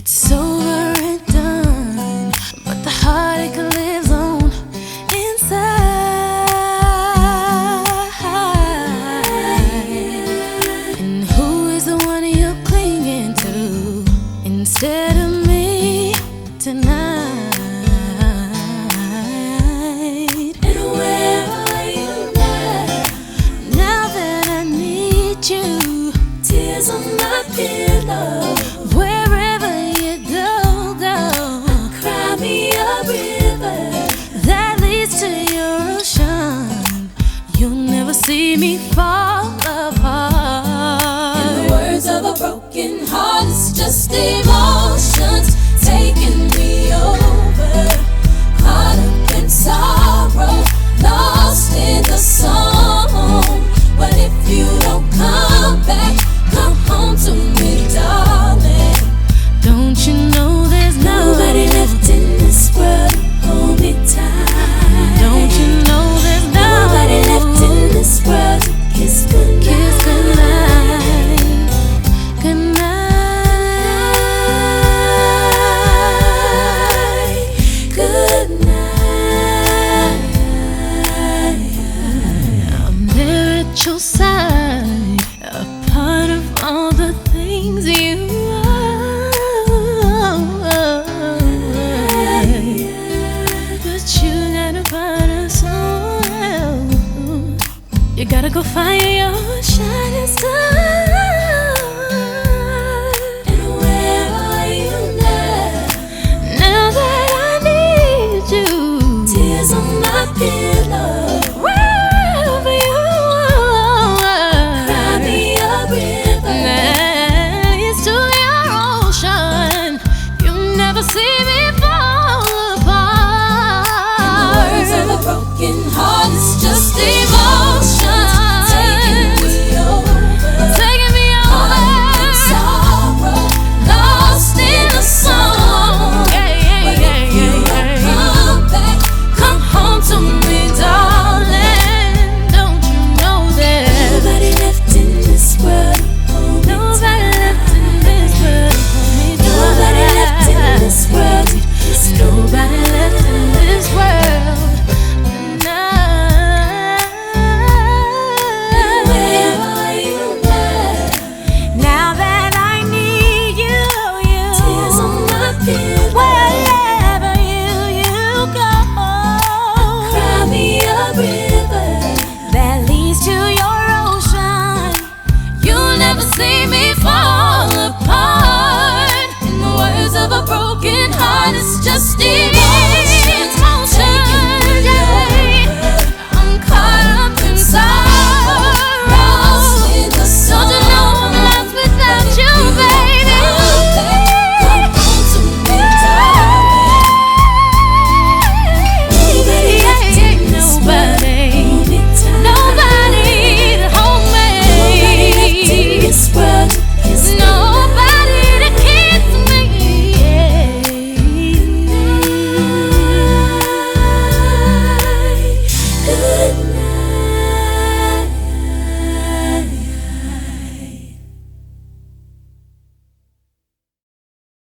It's over and done, but the heartache lives on inside. And who is the one you're clinging to instead of me tonight? And where are you now? Now that I need you, tears on my pillow. I'll be there. Your shining star.